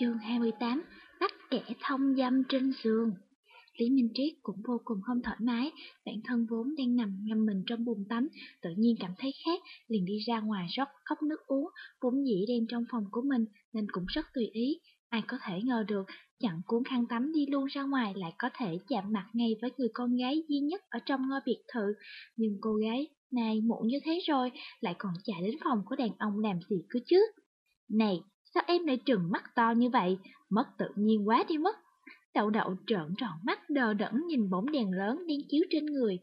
Chương 28 Bắt kẻ thông dâm trên giường Lý Minh Triết cũng vô cùng không thoải mái, bản thân vốn đang nằm ngâm mình trong bồn tắm, tự nhiên cảm thấy khát, liền đi ra ngoài rót cốc nước uống, vốn dĩ đem trong phòng của mình nên cũng rất tùy ý. Ai có thể ngờ được, chặn cuốn khăn tắm đi luôn ra ngoài lại có thể chạm mặt ngay với người con gái duy nhất ở trong ngôi biệt thự. Nhưng cô gái này muộn như thế rồi, lại còn chạy đến phòng của đàn ông làm gì cứ chứ. Này, sao em lại trừng mắt to như vậy? Mất tự nhiên quá đi mất. Đậu đậu trợn tròn mắt đờ đẫn nhìn bóng đèn lớn đang chiếu trên người.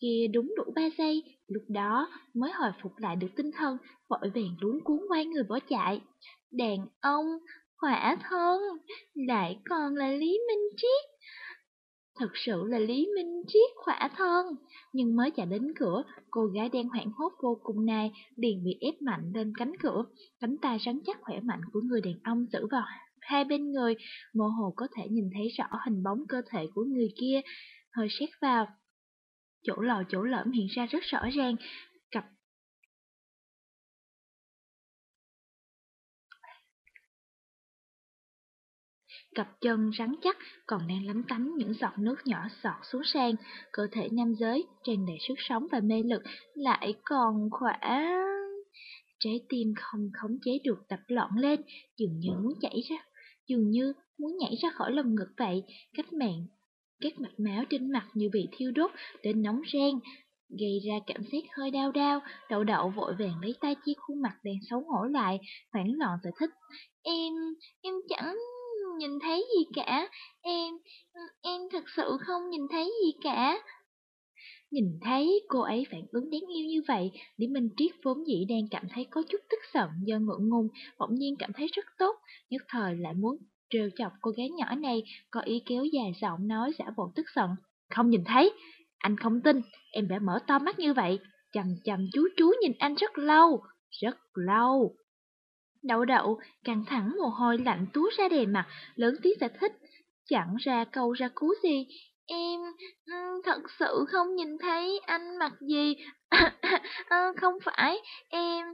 Kia đúng đủ ba giây, lúc đó mới hồi phục lại được tinh thần, vội vàng luống cuốn quay người bỏ chạy. Đàn ông, khỏe thân, lại còn là Lý Minh Triết. Thật sự là Lý Minh Triết khỏa thân, nhưng mới chạy đến cửa, cô gái đen hoảng hốt vô cùng này liền bị ép mạnh lên cánh cửa, cánh tay rắn chắc khỏe mạnh của người đàn ông giữ vào hai bên người, mơ hồ có thể nhìn thấy rõ hình bóng cơ thể của người kia, hơi xét vào. Chỗ lò chỗ lõm hiện ra rất rõ ràng, cặp chân rắn chắc còn đang lắm tắm những giọt nước nhỏ giọt xuống sang. cơ thể nam giới tràn đầy sức sống và mê lực lại còn khỏe. Trái tim không khống chế được tập loạn lên, dường như muốn chảy ra dường như muốn nhảy ra khỏi lồng ngực vậy, cách mạng. Các mạch máu trên mặt như bị thiêu đốt đến nóng ren, gây ra cảm giác hơi đau đau, đậu đậu vội vàng lấy tay chia khuôn mặt đang xấu hổ lại, hoảng loạn giải thích. Em, em chẳng nhìn thấy gì cả, em, ừ, em thật sự không nhìn thấy gì cả. Nhìn thấy cô ấy phản ứng đáng yêu như vậy, Lý Minh Triết vốn dĩ đang cảm thấy có chút tức giận do ngượng ngùng, bỗng nhiên cảm thấy rất tốt, nhất thời lại muốn trêu chọc cô gái nhỏ này, có ý kéo dài giọng nói giả bộ tức giận. Không nhìn thấy, anh không tin, em đã mở to mắt như vậy, chằm chằm chú chú nhìn anh rất lâu, rất lâu. Đậu đậu, căng thẳng mồ hôi lạnh túa ra đề mặt, lớn tiếng giải thích, chẳng ra câu ra cú gì, Em thật sự không nhìn thấy anh mặc gì. à, không phải, em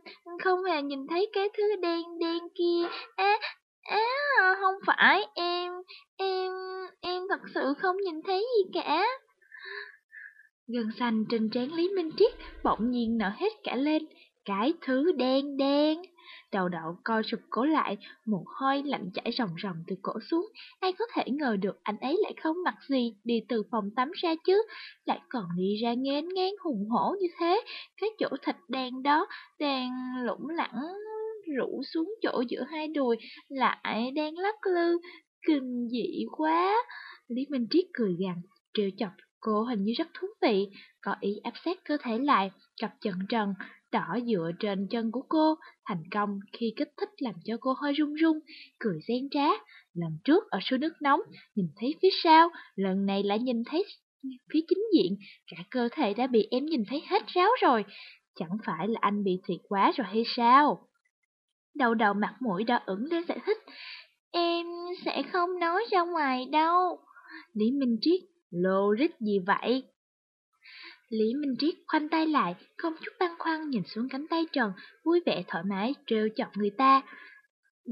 không hề nhìn thấy cái thứ đen đen kia. Á, á, không phải, em, em, em thật sự không nhìn thấy gì cả. Gần xanh trên trán Lý Minh Triết bỗng nhiên nở hết cả lên, cái thứ đen đen. Đầu đậu co sụp cổ lại, mồ hôi lạnh chảy ròng ròng từ cổ xuống. Ai có thể ngờ được anh ấy lại không mặc gì đi từ phòng tắm ra chứ, lại còn đi ra ngén ngang hùng hổ như thế. Cái chỗ thịt đen đó đang lủng lẳng rũ xuống chỗ giữa hai đùi, lại đang lắc lư, kinh dị quá. Lý Minh Triết cười gằn, trêu chọc cô hình như rất thú vị, có ý áp sát cơ thể lại, cặp chân trần, đỏ dựa trên chân của cô, thành công khi kích thích làm cho cô hơi run run, cười gian trá. Lần trước ở suối nước nóng, nhìn thấy phía sau, lần này lại nhìn thấy phía chính diện, cả cơ thể đã bị em nhìn thấy hết ráo rồi. Chẳng phải là anh bị thiệt quá rồi hay sao? Đầu đầu mặt mũi đỏ ửng lên giải thích, em sẽ không nói ra ngoài đâu. Lý Minh Triết, logic rít gì vậy? Lý Minh Triết khoanh tay lại, không chút băn khoăn nhìn xuống cánh tay Trần, vui vẻ thoải mái, trêu chọc người ta.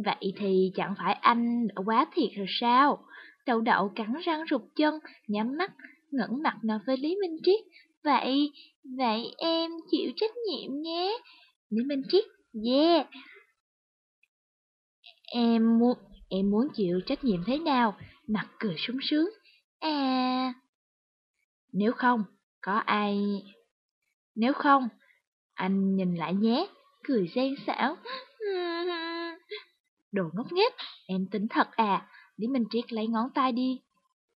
Vậy thì chẳng phải anh đã quá thiệt rồi sao? Đậu đậu cắn răng rụt chân, nhắm mắt, ngẩng mặt nói với Lý Minh Triết. Vậy, vậy em chịu trách nhiệm nhé. Lý Minh Triết, yeah. Em muốn, em muốn chịu trách nhiệm thế nào? Mặt cười sung sướng. À... Nếu không, có ai... Nếu không, anh nhìn lại nhé, cười gian xảo. Đồ ngốc nghếch, em tính thật à. Lý Minh Triết lấy ngón tay đi.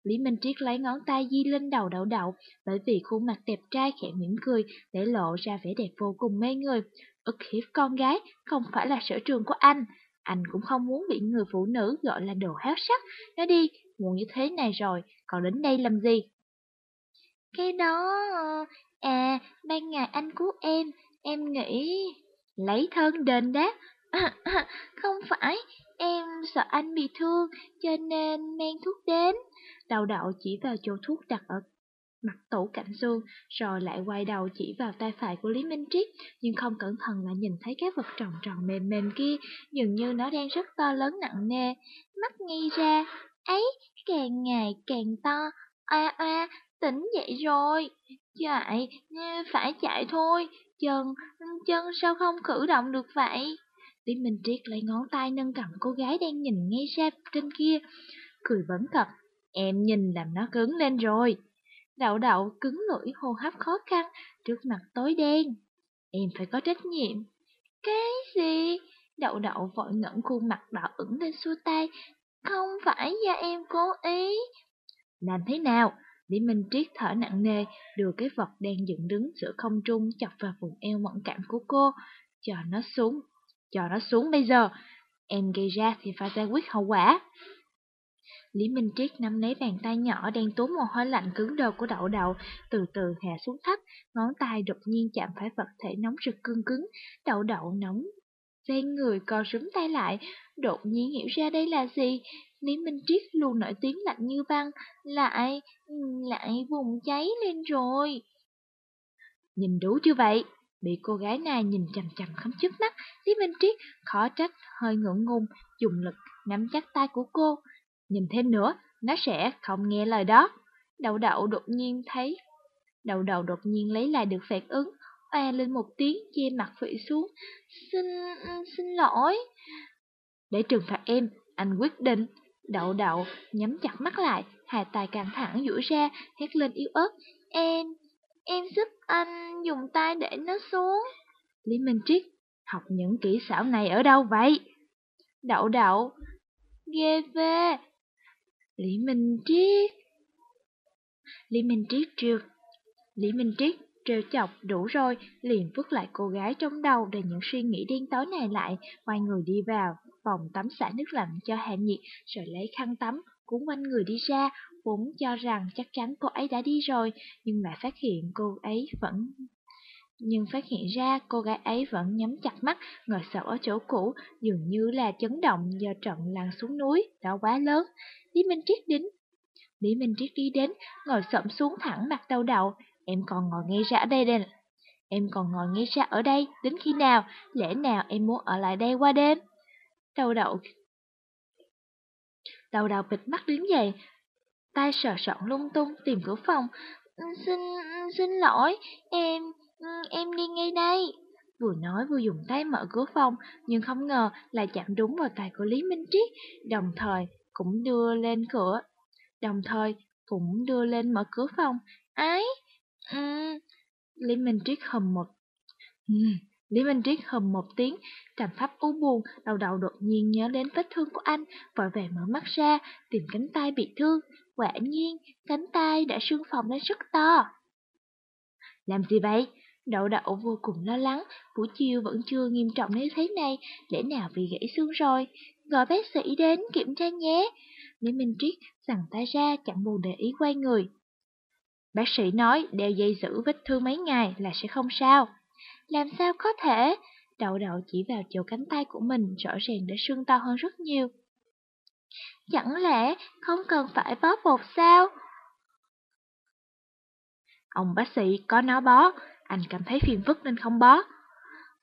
Lý Minh Triết lấy ngón tay di lên đầu đậu đậu, bởi vì khuôn mặt đẹp trai khẽ mỉm cười, để lộ ra vẻ đẹp vô cùng mê người. ức hiếp con gái không phải là sở trường của anh. Anh cũng không muốn bị người phụ nữ gọi là đồ háo sắc. Nói đi, muộn như thế này rồi, còn đến đây làm gì? Cái đó... Ờ, à, ban ngày anh cứu em, em nghĩ... Lấy thân đền đáp. không phải, em sợ anh bị thương, cho nên mang thuốc đến. Đầu đậu chỉ vào chỗ thuốc đặt ở mặt tủ cạnh xương, rồi lại quay đầu chỉ vào tay phải của Lý Minh Triết, nhưng không cẩn thận lại nhìn thấy cái vật tròn tròn mềm mềm kia, dường như nó đang rất to lớn nặng nề, mắt nghi ra, ấy, càng ngày càng to, oa oa, tỉnh dậy rồi, chạy, ừ, phải chạy thôi, chân, ừ, chân sao không cử động được vậy? Lý Minh Triết lấy ngón tay nâng cầm cô gái đang nhìn ngay ra trên kia, cười vẫn cập, em nhìn làm nó cứng lên rồi. Đậu đậu cứng lưỡi hô hấp khó khăn, trước mặt tối đen. Em phải có trách nhiệm. Cái gì? Đậu đậu vội ngẩng khuôn mặt đỏ ửng lên xua tay. Không phải do em cố ý. Làm thế nào? Lý Minh Triết thở nặng nề, đưa cái vật đang dựng đứng giữa không trung chọc vào vùng eo mẫn cảm của cô. Cho nó xuống, cho nó xuống bây giờ. Em gây ra thì phải giải quyết hậu quả. Lý Minh Triết nắm lấy bàn tay nhỏ đang tốn mồ hôi lạnh cứng đờ của đậu đậu, từ từ hạ xuống thấp, ngón tay đột nhiên chạm phải vật thể nóng rực cương cứng, đậu đậu nóng. Ven người co rúm tay lại, đột nhiên hiểu ra đây là gì. Lý Minh Triết luôn nổi tiếng lạnh như băng, lại, ừ, lại vùng cháy lên rồi. Nhìn đủ chưa vậy? Bị cô gái này nhìn chằm chằm không chớp mắt, Lý Minh Triết khó trách, hơi ngượng ngùng, dùng lực nắm chắc tay của cô. Nhìn thêm nữa, nó sẽ không nghe lời đó. Đậu đậu đột nhiên thấy. Đậu đậu đột nhiên lấy lại được phản ứng, oa lên một tiếng che mặt phỉ xuống. Xin, xin lỗi. Để trừng phạt em, anh quyết định. Đậu đậu nhắm chặt mắt lại, hai tay căng thẳng duỗi ra, hét lên yếu ớt. Em, em giúp anh dùng tay để nó xuống. Lý Minh Triết, học những kỹ xảo này ở đâu vậy? Đậu đậu, ghê vê. Lý Minh Triết Lý Minh Triết trượt, Lý Minh Triết trêu chọc đủ rồi, liền vứt lại cô gái trong đầu để những suy nghĩ điên tối này lại, quay người đi vào, phòng tắm xả nước lạnh cho hạ nhiệt, rồi lấy khăn tắm, cuốn quanh người đi ra, vốn cho rằng chắc chắn cô ấy đã đi rồi, nhưng lại phát hiện cô ấy vẫn nhưng phát hiện ra cô gái ấy vẫn nhắm chặt mắt, ngồi sầu ở chỗ cũ, dường như là chấn động do trận lăn xuống núi, đã quá lớn. Lý Minh Triết đến. Lý Minh Triết đi đến, ngồi sậm xuống thẳng mặt đầu đầu. Em còn ngồi ngay ra ở đây đây. Em còn ngồi ngay ra ở đây, đến khi nào? Lẽ nào em muốn ở lại đây qua đêm? Đầu đậu Đầu đầu bịt mắt đứng dậy, tay sờ soạn lung tung tìm cửa phòng. Ừ, xin, xin lỗi, em, ừ, em đi ngay đây. Vừa nói vừa dùng tay mở cửa phòng, nhưng không ngờ lại chạm đúng vào tay của Lý Minh Triết, đồng thời cũng đưa lên cửa, đồng thời cũng đưa lên mở cửa phòng. Ái, uhm. Lý Minh Triết hầm một uhm. Lý Minh Triết hầm một tiếng, trầm pháp u buồn, đầu đầu đột nhiên nhớ đến vết thương của anh, vội vàng mở mắt ra, tìm cánh tay bị thương. Quả nhiên, cánh tay đã sưng phồng lên rất to. Làm gì vậy? Đậu đậu vô cùng lo lắng, buổi chiều vẫn chưa nghiêm trọng như thế này, lẽ nào bị gãy xương rồi? Gọi bác sĩ đến kiểm tra nhé. Lý Minh Triết giằng tay ra chẳng buồn để ý quay người. Bác sĩ nói đeo dây giữ vết thương mấy ngày là sẽ không sao. Làm sao có thể? Đậu đậu chỉ vào chỗ cánh tay của mình rõ ràng đã sưng to hơn rất nhiều. Chẳng lẽ không cần phải bó bột sao? Ông bác sĩ có nó bó, anh cảm thấy phiền phức nên không bó.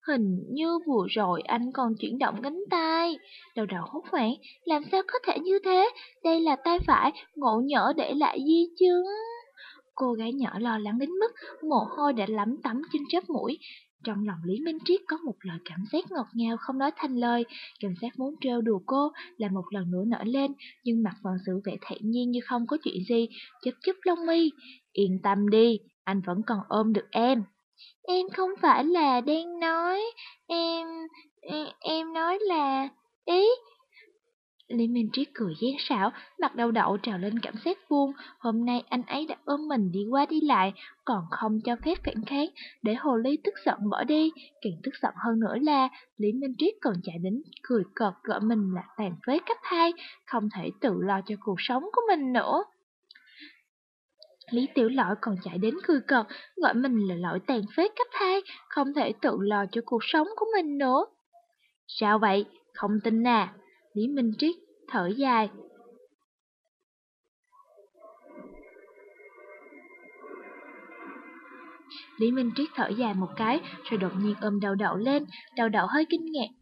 Hình như vừa rồi anh còn chuyển động cánh tay. Đầu đầu hốt hoảng, làm sao có thể như thế? Đây là tay phải, ngộ nhỡ để lại di chứng. Cô gái nhỏ lo lắng đến mức mồ hôi đã lắm tắm trên chớp mũi. Trong lòng Lý Minh Triết có một lời cảm giác ngọt ngào không nói thành lời, cảm giác muốn trêu đùa cô là một lần nữa nở lên, nhưng mặt vẫn giữ vẻ thản nhiên như không có chuyện gì, chớp chớp lông mi. Yên tâm đi, anh vẫn còn ôm được em. Em không phải là đang nói, em, em, nói là, ý. Lý Minh Triết cười gián xảo, mặt đau đậu trào lên cảm giác vuông. Hôm nay anh ấy đã ôm mình đi qua đi lại, còn không cho phép phản kháng, để hồ ly tức giận bỏ đi. Càng tức giận hơn nữa là, Lý Minh Triết còn chạy đến cười cợt gọi mình là tàn phế cấp 2, không thể tự lo cho cuộc sống của mình nữa. Lý Tiểu Lỗi còn chạy đến cười cợt, gọi mình là lỗi tàn phế cấp 2, không thể tự lo cho cuộc sống của mình nữa. Sao vậy? Không tin à? Lý Minh Triết thở dài. Lý Minh Triết thở dài một cái, rồi đột nhiên ôm đầu đậu lên, đầu đậu hơi kinh ngạc,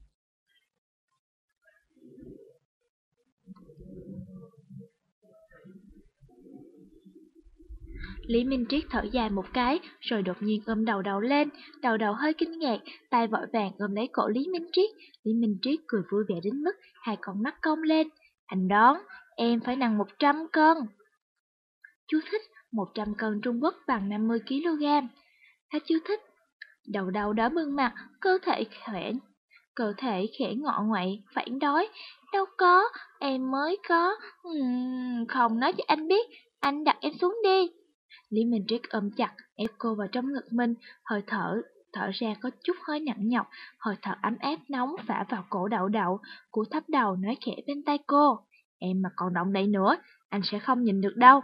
Lý Minh Triết thở dài một cái, rồi đột nhiên ôm đầu đầu lên, đầu đầu hơi kinh ngạc, tay vội vàng ôm lấy cổ Lý Minh Triết. Lý Minh Triết cười vui vẻ đến mức hai con mắt cong lên. Anh đoán, em phải nặng 100 cân. Chú thích, 100 cân Trung Quốc bằng 50 kg. Hết chú thích. Đầu đầu đỡ bưng mặt, cơ thể khỏe, cơ thể khẽ ngọ ngoại, phản đói. Đâu có, em mới có. Uhm, không nói cho anh biết, anh đặt em xuống đi. Lý Minh Triết ôm chặt, ép cô vào trong ngực mình, hơi thở, thở ra có chút hơi nặng nhọc, hơi thở ấm áp nóng phả vào cổ đậu đậu, cú thấp đầu nói khẽ bên tay cô. Em mà còn động đậy nữa, anh sẽ không nhìn được đâu.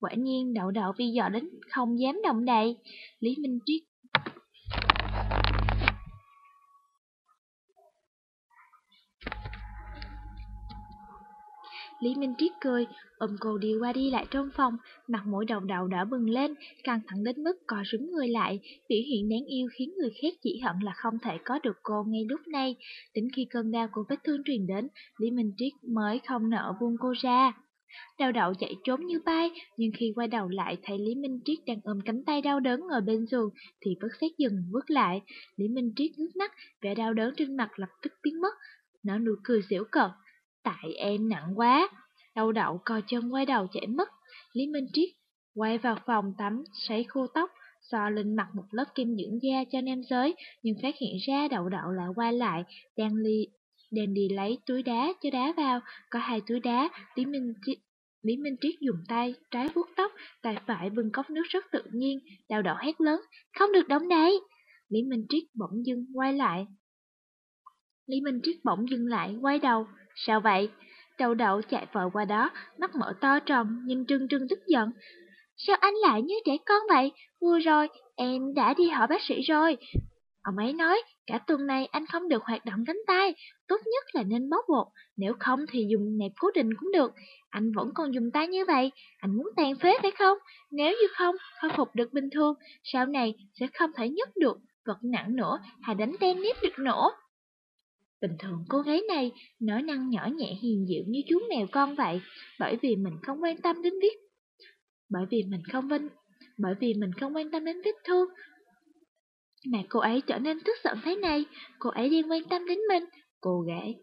Quả nhiên đậu đậu vi dọ đến không dám động đậy. Lý Minh Triết Lý Minh Triết cười, ôm cô đi qua đi lại trong phòng, mặt mũi đầu đầu đỏ bừng lên, căng thẳng đến mức co rúm người lại, biểu hiện đáng yêu khiến người khác chỉ hận là không thể có được cô ngay lúc này. Đến khi cơn đau của vết thương truyền đến, Lý Minh Triết mới không nỡ buông cô ra. Đau đậu chạy trốn như bay, nhưng khi quay đầu lại thấy Lý Minh Triết đang ôm cánh tay đau đớn ngồi bên giường, thì bất xét dừng bước lại. Lý Minh Triết ngước mắt, vẻ đau đớn trên mặt lập tức biến mất, nở nụ cười giễu cợt. Tại em nặng quá. Đầu đậu co chân quay đầu chạy mất. Lý Minh Triết quay vào phòng tắm, sấy khô tóc, so lên mặt một lớp kem dưỡng da cho nam giới, nhưng phát hiện ra đậu đậu lại quay lại, đang ly đèn đi lấy túi đá cho đá vào, có hai túi đá, Lý Minh Triết Lý Minh Triết dùng tay trái vuốt tóc, tay phải bưng cốc nước rất tự nhiên, đào đậu hét lớn, không được đóng đấy. Lý Minh Triết bỗng dưng quay lại. Lý Minh Triết bỗng dưng lại, quay đầu, sao vậy? Đầu đậu chạy vội qua đó, mắt mở to tròn, nhìn trưng trưng tức giận. Sao anh lại như trẻ con vậy? Vừa rồi, em đã đi hỏi bác sĩ rồi. Ông ấy nói, cả tuần này anh không được hoạt động cánh tay, tốt nhất là nên bóp bột, nếu không thì dùng nẹp cố định cũng được. Anh vẫn còn dùng tay như vậy, anh muốn tàn phế phải không? Nếu như không, khôi phục được bình thường, sau này sẽ không thể nhấc được vật nặng nữa hay đánh tennis được nữa. Bình thường cô gái này nói năng nhỏ nhẹ hiền dịu như chú mèo con vậy, bởi vì mình không quan tâm đến viết bởi vì mình không vinh bởi vì mình không quan tâm đến vết thương mà cô ấy trở nên tức giận thế này, cô ấy đang quan tâm đến mình, cô gái.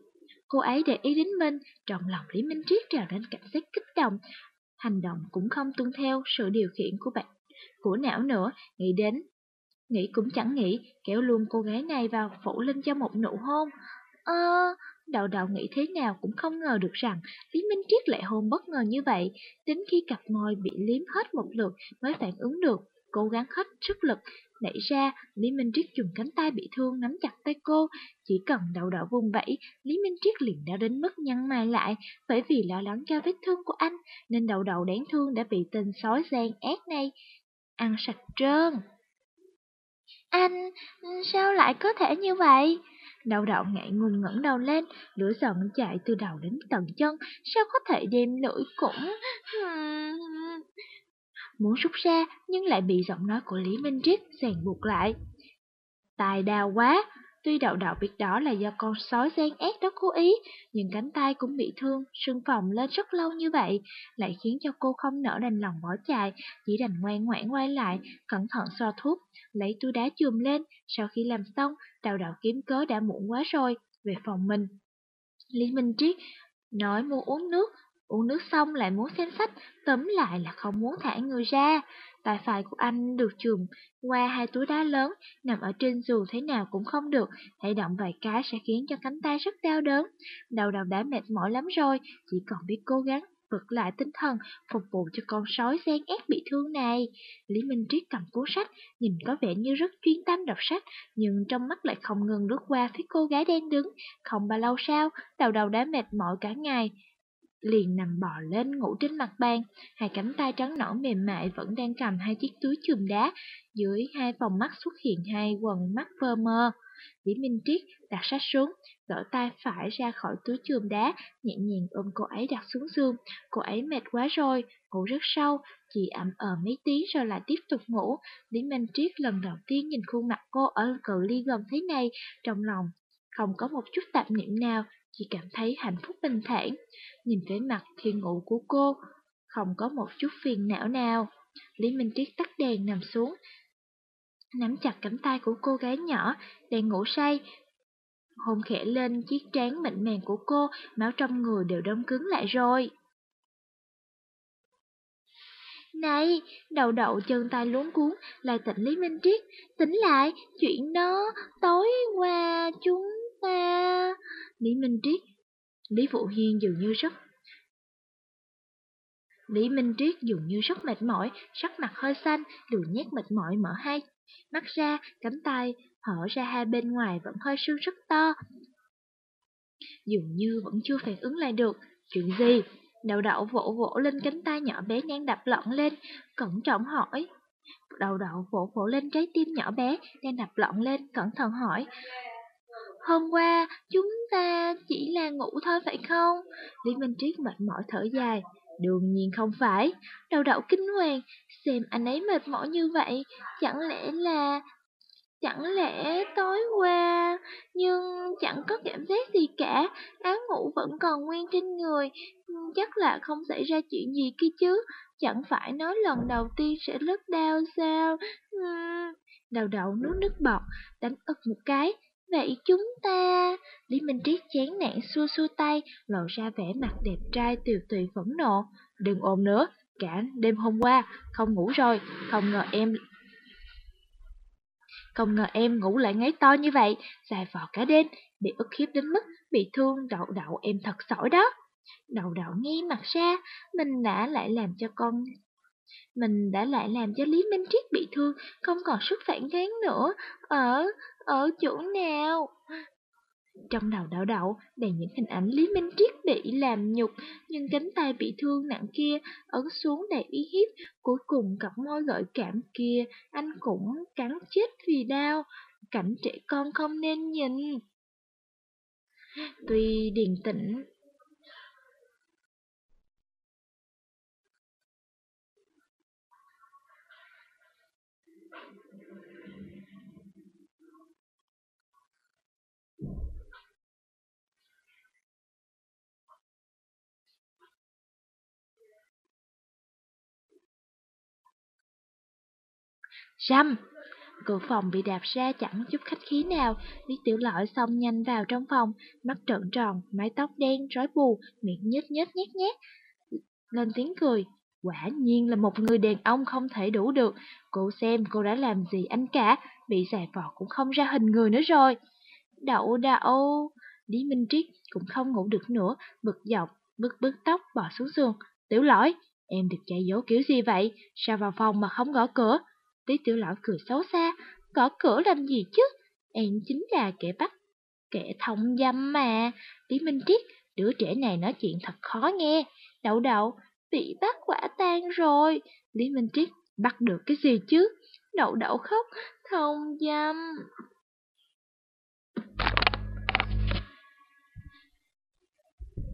Cô ấy để ý đến mình, trong lòng Lý Minh Triết trào đến cảm giác kích động, hành động cũng không tuân theo sự điều khiển của bạn, của não nữa, nghĩ đến. Nghĩ cũng chẳng nghĩ, kéo luôn cô gái này vào phủ lên cho một nụ hôn. Ơ, đậu đậu nghĩ thế nào cũng không ngờ được rằng Lý Minh Triết lại hôn bất ngờ như vậy, đến khi cặp môi bị liếm hết một lượt mới phản ứng được, cố gắng hết sức lực, đẩy ra, Lý Minh Triết dùng cánh tay bị thương nắm chặt tay cô, chỉ cần đậu đậu vùng vẫy, Lý Minh Triết liền đau đến mức nhăn mày lại, bởi vì lo lắng cho vết thương của anh, nên đậu đậu đáng thương đã bị tên sói gian ác này ăn sạch trơn. Anh, sao lại có thể như vậy? Đau đậu ngại ngùng ngẩng đầu lên, lửa giận chạy từ đầu đến tận chân, sao có thể đem lưỡi cũng... Hmm, muốn rút ra, nhưng lại bị giọng nói của Lý Minh Triết ràng buộc lại. Tài đào quá, tuy đậu đậu biết đó là do con sói gian ác đó cố ý, nhưng cánh tay cũng bị thương, sưng phồng lên rất lâu như vậy, lại khiến cho cô không nỡ đành lòng bỏ chạy, chỉ đành ngoan ngoãn quay lại, cẩn thận so thuốc, lấy túi đá chùm lên, sau khi làm xong, đào đậu kiếm cớ đã muộn quá rồi, về phòng mình. Lý Minh Triết nói mua uống nước, uống nước xong lại muốn xem sách, tóm lại là không muốn thả người ra. Tay phải của anh được chùm qua hai túi đá lớn, nằm ở trên dù thế nào cũng không được, hãy động vài cái sẽ khiến cho cánh tay rất đau đớn. Đầu đầu đã mệt mỏi lắm rồi, chỉ còn biết cố gắng vực lại tinh thần, phục vụ cho con sói gian ép bị thương này. Lý Minh Triết cầm cuốn sách, nhìn có vẻ như rất chuyên tâm đọc sách, nhưng trong mắt lại không ngừng lướt qua phía cô gái đang đứng. Không bao lâu sau, đầu đầu đã mệt mỏi cả ngày liền nằm bò lên ngủ trên mặt bàn, hai cánh tay trắng nõn mềm mại vẫn đang cầm hai chiếc túi chùm đá, dưới hai vòng mắt xuất hiện hai quần mắt vơ mơ. Lý Minh Triết đặt sách xuống, gỡ tay phải ra khỏi túi chùm đá, nhẹ nhàng ôm cô ấy đặt xuống giường. Cô ấy mệt quá rồi, ngủ rất sâu, chỉ ẩm ờ mấy tiếng rồi lại tiếp tục ngủ. Lý Minh Triết lần đầu tiên nhìn khuôn mặt cô ở cự ly gần thế này, trong lòng không có một chút tạp niệm nào, chỉ cảm thấy hạnh phúc bình thản. Nhìn vẻ mặt khi ngủ của cô, không có một chút phiền não nào. Lý Minh Triết tắt đèn nằm xuống, nắm chặt cánh tay của cô gái nhỏ đang ngủ say, hôn khẽ lên chiếc trán mịn màng của cô, máu trong người đều đông cứng lại rồi. Này, đầu đậu chân tay luống cuốn, lại tỉnh Lý Minh Triết, tỉnh lại, chuyện đó, tối qua chúng ta... Lý Minh Triết, Lý Phụ Hiên dường như rất... Lý Minh Triết dường như rất mệt mỏi, sắc mặt hơi xanh, lùi nhét mệt mỏi mở hai mắt ra, cánh tay hở ra hai bên ngoài vẫn hơi sưng rất to. Dường như vẫn chưa phản ứng lại được. Chuyện gì? Đầu đậu vỗ vỗ lên cánh tay nhỏ bé đang đập lận lên, cẩn trọng hỏi. Đầu đậu vỗ vỗ lên trái tim nhỏ bé đang đập lận lên, cẩn thận hỏi. Hôm qua, chúng ta chỉ là ngủ thôi phải không? Lý Minh Triết mệt mỏi thở dài. Đương nhiên không phải. Đầu đậu kinh hoàng, xem anh ấy mệt mỏi như vậy, chẳng lẽ là Chẳng lẽ tối qua, nhưng chẳng có cảm giác gì cả, áo ngủ vẫn còn nguyên trên người, chắc là không xảy ra chuyện gì kia chứ, chẳng phải nói lần đầu tiên sẽ rất đau sao? Đầu đậu nuốt nước bọt, đánh ức một cái, vậy chúng ta... Lý Minh Triết chán nản xua xua tay, lộ ra vẻ mặt đẹp trai tiều tụy phẫn nộ. Đừng ồn nữa, cả đêm hôm qua, không ngủ rồi, không ngờ em không ngờ em ngủ lại ngáy to như vậy, dài vò cả đêm, bị ức hiếp đến mức bị thương đậu đậu em thật sỏi đó. Đậu đậu nghi mặt ra, mình đã lại làm cho con... Mình đã lại làm cho Lý Minh Triết bị thương, không còn sức phản kháng nữa. Ở, ở chỗ nào? Trong đầu đảo đảo đầy những hình ảnh Lý Minh Triết bị làm nhục, nhưng cánh tay bị thương nặng kia ấn xuống đầy ý hiếp. Cuối cùng cặp môi gợi cảm kia, anh cũng cắn chết vì đau. Cảnh trẻ con không nên nhìn. Tuy điền tĩnh Răm! Cửa phòng bị đạp ra chẳng chút khách khí nào, Lý Tiểu Lọi xông nhanh vào trong phòng, mắt trợn tròn, mái tóc đen, rối bù, miệng nhếch nhếch nhét nhét. Lên tiếng cười, quả nhiên là một người đàn ông không thể đủ được. Cô xem cô đã làm gì anh cả, bị xài vò cũng không ra hình người nữa rồi. Đậu đậu, Lý Minh Triết cũng không ngủ được nữa, bực dọc, bức bức tóc bỏ xuống giường. Tiểu lỗi, em được chạy dỗ kiểu gì vậy? Sao vào phòng mà không gõ cửa? Lý tiểu lão cười xấu xa, gõ cửa làm gì chứ? Em chính là kẻ bắt, kẻ thông dâm mà. Lý Minh Triết, đứa trẻ này nói chuyện thật khó nghe. Đậu đậu, bị bắt quả tang rồi. Lý Minh Triết, bắt được cái gì chứ? Đậu đậu khóc, thông dâm.